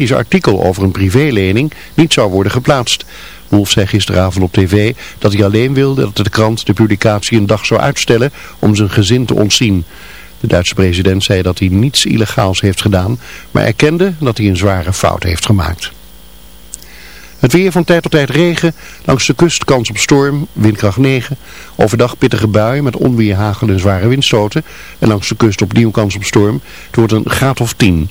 ethisch artikel over een privélening niet zou worden geplaatst. Wolf zei gisteravond op tv dat hij alleen wilde dat de krant de publicatie een dag zou uitstellen om zijn gezin te ontzien. De Duitse president zei dat hij niets illegaals heeft gedaan, maar erkende dat hij een zware fout heeft gemaakt. Het weer van tijd tot tijd regen, langs de kust kans op storm, windkracht 9. Overdag pittige bui met onweer, hagel en zware windstoten. En langs de kust opnieuw kans op storm. Het wordt een graad of 10.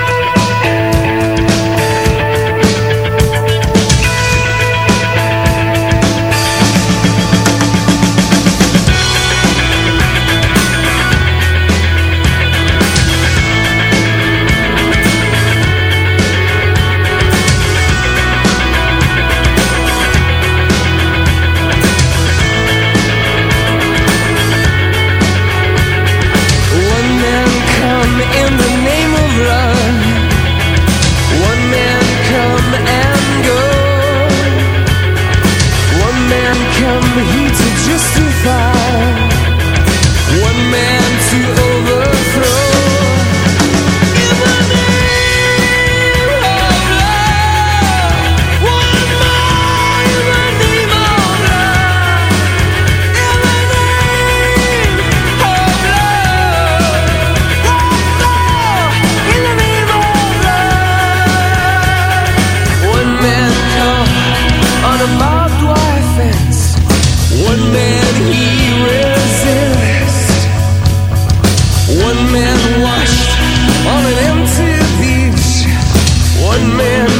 in in One man washed on an empty beach. One man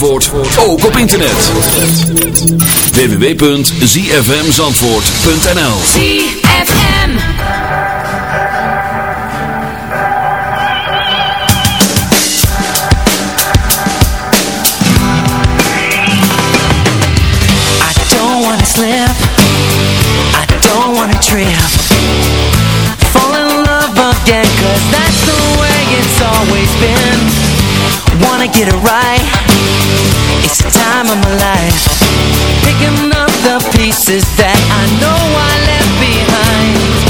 Zandvoort ook op internet. www.zfmzandvoort.nl ZFM I don't wanna slip. I don't wanna trip. Fall in love again cause that's the way it's always been wanna get it right. It's the time of my life. Picking up the pieces that I know I left behind.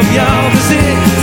Op jouw gezicht.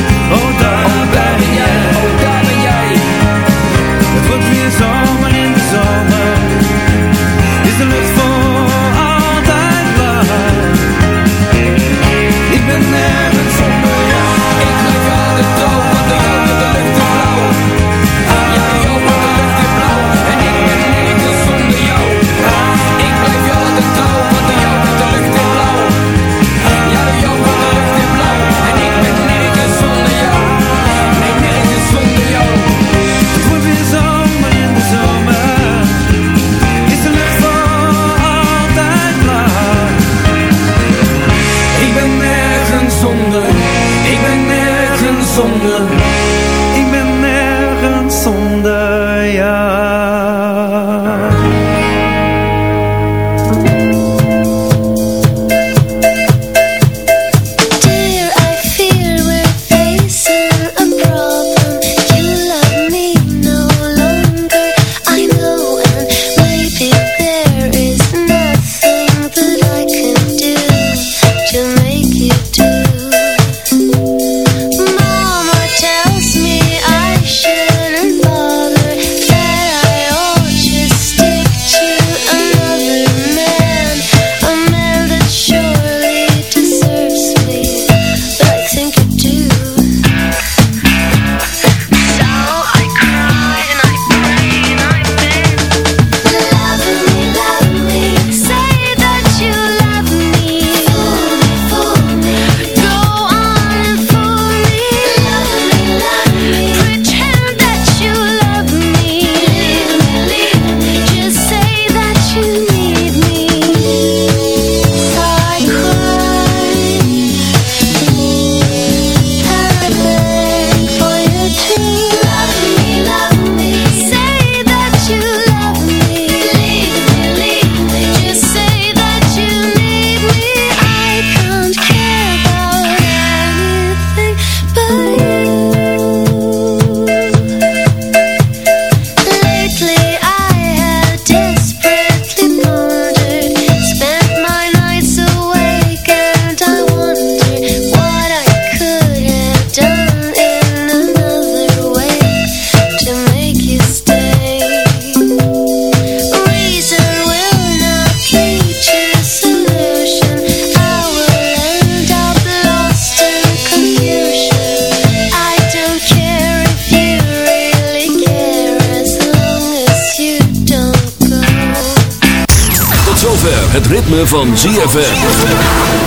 Zover het ritme van ZFM.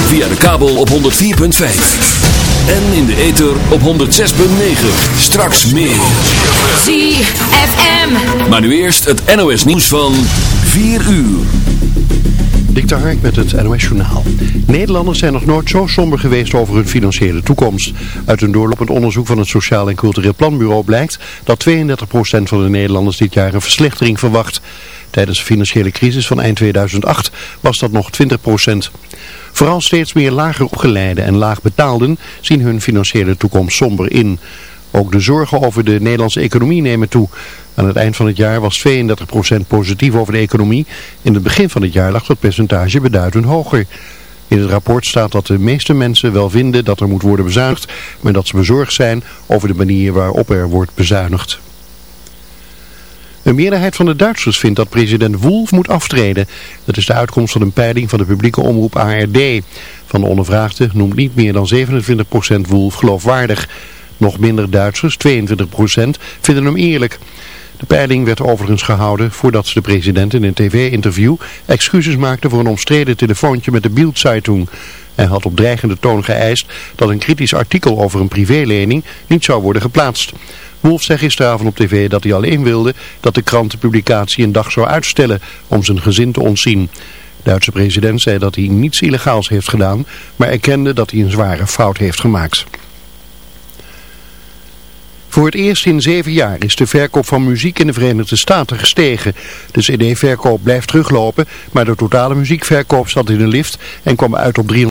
Via de kabel op 104.5. En in de ether op 106.9. Straks meer. ZFM. Maar nu eerst het NOS nieuws van 4 uur. Dik met het NOS Journaal. Nederlanders zijn nog nooit zo somber geweest over hun financiële toekomst. Uit een doorlopend onderzoek van het Sociaal en Cultureel Planbureau blijkt dat 32% van de Nederlanders dit jaar een verslechtering verwacht. Tijdens de financiële crisis van eind 2008 was dat nog 20%. Vooral steeds meer lager opgeleiden en laag betaalden zien hun financiële toekomst somber in. Ook de zorgen over de Nederlandse economie nemen toe. Aan het eind van het jaar was 32% positief over de economie. In het begin van het jaar lag dat percentage beduidend hoger. In het rapport staat dat de meeste mensen wel vinden dat er moet worden bezuinigd, maar dat ze bezorgd zijn over de manier waarop er wordt bezuinigd. Een meerderheid van de Duitsers vindt dat president Wolf moet aftreden. Dat is de uitkomst van een peiling van de publieke omroep ARD. Van de ondervraagden noemt niet meer dan 27% Wolf geloofwaardig. Nog minder Duitsers, 22%, vinden hem eerlijk. De peiling werd overigens gehouden voordat de president in een tv-interview excuses maakte voor een omstreden telefoontje met de Bild-Zeitung. Hij had op dreigende toon geëist dat een kritisch artikel over een privélening niet zou worden geplaatst. Wolf zei gisteravond op tv dat hij alleen wilde dat de krant de publicatie een dag zou uitstellen om zijn gezin te ontzien. De Duitse president zei dat hij niets illegaals heeft gedaan, maar erkende dat hij een zware fout heeft gemaakt. Voor het eerst in zeven jaar is de verkoop van muziek in de Verenigde Staten gestegen. De cd-verkoop blijft teruglopen, maar de totale muziekverkoop zat in een lift en kwam uit op 300.